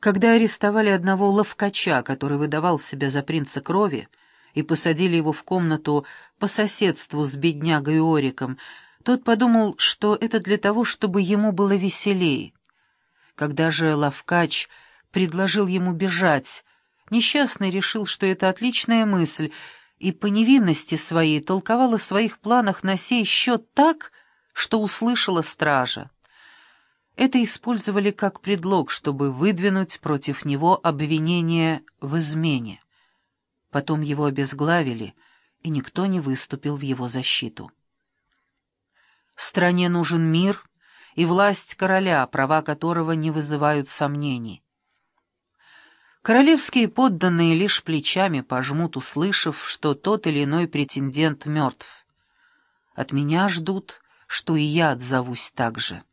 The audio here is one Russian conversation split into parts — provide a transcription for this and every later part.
Когда арестовали одного ловкача, который выдавал себя за принца крови, и посадили его в комнату по соседству с беднягой Ориком, тот подумал, что это для того, чтобы ему было веселее. Когда же ловкач предложил ему бежать, несчастный решил, что это отличная мысль, и по невинности своей толковал о своих планах на сей счет так, что услышала стража. Это использовали как предлог, чтобы выдвинуть против него обвинение в измене. Потом его обезглавили, и никто не выступил в его защиту. Стране нужен мир и власть короля, права которого не вызывают сомнений. Королевские подданные лишь плечами пожмут, услышав, что тот или иной претендент мертв. От меня ждут, что и я отзовусь так же.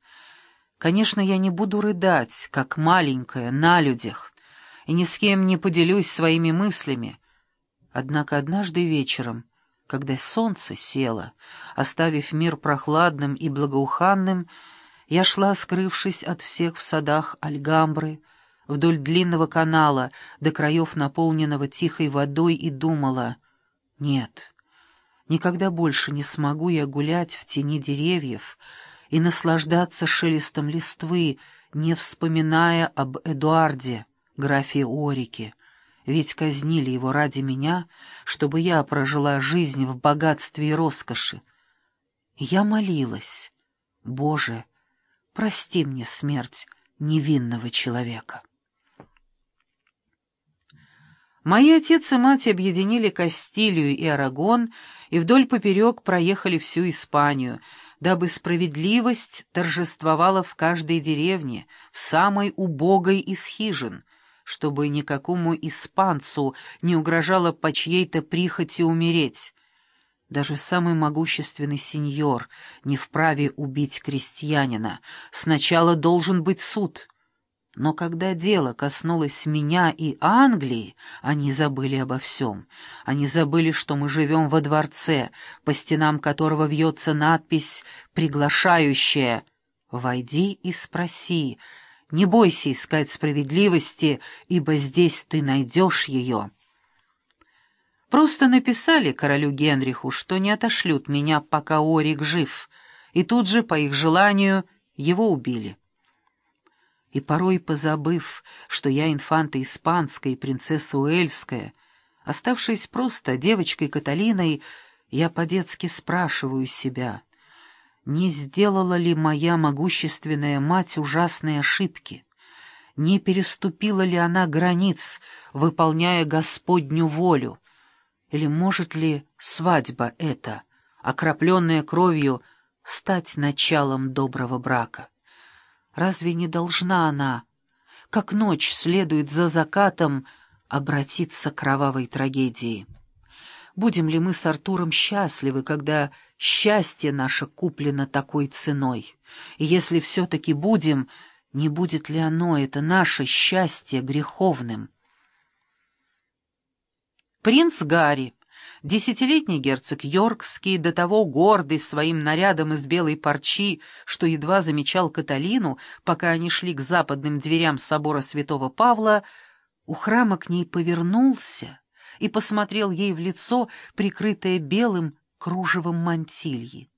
Конечно, я не буду рыдать, как маленькая, на людях, и ни с кем не поделюсь своими мыслями. Однако однажды вечером, когда солнце село, оставив мир прохладным и благоуханным, я шла, скрывшись от всех в садах Альгамбры, вдоль длинного канала, до краев наполненного тихой водой, и думала, «Нет, никогда больше не смогу я гулять в тени деревьев», и наслаждаться шелестом листвы, не вспоминая об Эдуарде, графе Орике, ведь казнили его ради меня, чтобы я прожила жизнь в богатстве и роскоши. Я молилась, «Боже, прости мне смерть невинного человека». Мои отец и мать объединили Кастилию и Арагон и вдоль поперек проехали всю Испанию — дабы справедливость торжествовала в каждой деревне, в самой убогой из хижин, чтобы никакому испанцу не угрожало по чьей-то прихоти умереть. Даже самый могущественный сеньор не вправе убить крестьянина. Сначала должен быть суд — но когда дело коснулось меня и Англии, они забыли обо всем. Они забыли, что мы живем во дворце, по стенам которого вьется надпись приглашающая «Войди и спроси, не бойся искать справедливости, ибо здесь ты найдешь ее». Просто написали королю Генриху, что не отошлют меня, пока Орик жив, и тут же, по их желанию, его убили и порой позабыв, что я инфанта испанская и принцесса Уэльская, оставшись просто девочкой Каталиной, я по-детски спрашиваю себя, не сделала ли моя могущественная мать ужасные ошибки, не переступила ли она границ, выполняя Господню волю, или может ли свадьба эта, окропленная кровью, стать началом доброго брака? Разве не должна она, как ночь следует за закатом, обратиться к кровавой трагедии? Будем ли мы с Артуром счастливы, когда счастье наше куплено такой ценой? И если все-таки будем, не будет ли оно, это наше счастье, греховным? Принц Гарри Десятилетний герцог Йоркский, до того гордый своим нарядом из белой парчи, что едва замечал Каталину, пока они шли к западным дверям собора святого Павла, у храма к ней повернулся и посмотрел ей в лицо, прикрытое белым кружевом мантильи.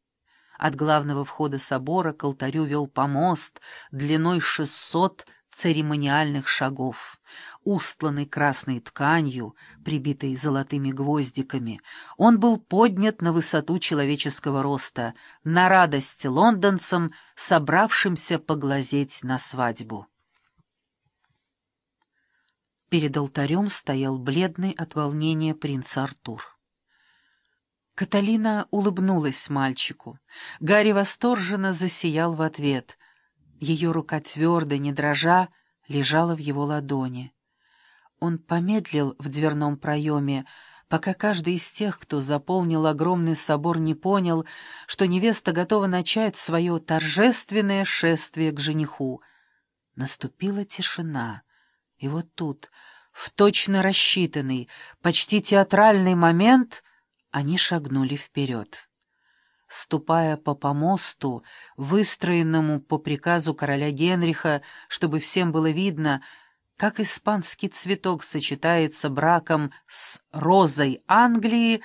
От главного входа собора к алтарю вел помост длиной шестьсот церемониальных шагов, устланный красной тканью, прибитой золотыми гвоздиками, он был поднят на высоту человеческого роста, на радость лондонцам, собравшимся поглазеть на свадьбу. Перед алтарем стоял бледный от волнения принц Артур. Каталина улыбнулась мальчику. Гарри восторженно засиял в ответ — ее рука твердо, не дрожа, лежала в его ладони. Он помедлил в дверном проеме, пока каждый из тех, кто заполнил огромный собор, не понял, что невеста готова начать свое торжественное шествие к жениху. Наступила тишина, и вот тут, в точно рассчитанный, почти театральный момент, они шагнули вперед ступая по помосту, выстроенному по приказу короля Генриха, чтобы всем было видно, как испанский цветок сочетается браком с розой Англии,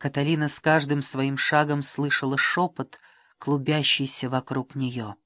Каталина с каждым своим шагом слышала шепот, клубящийся вокруг нее.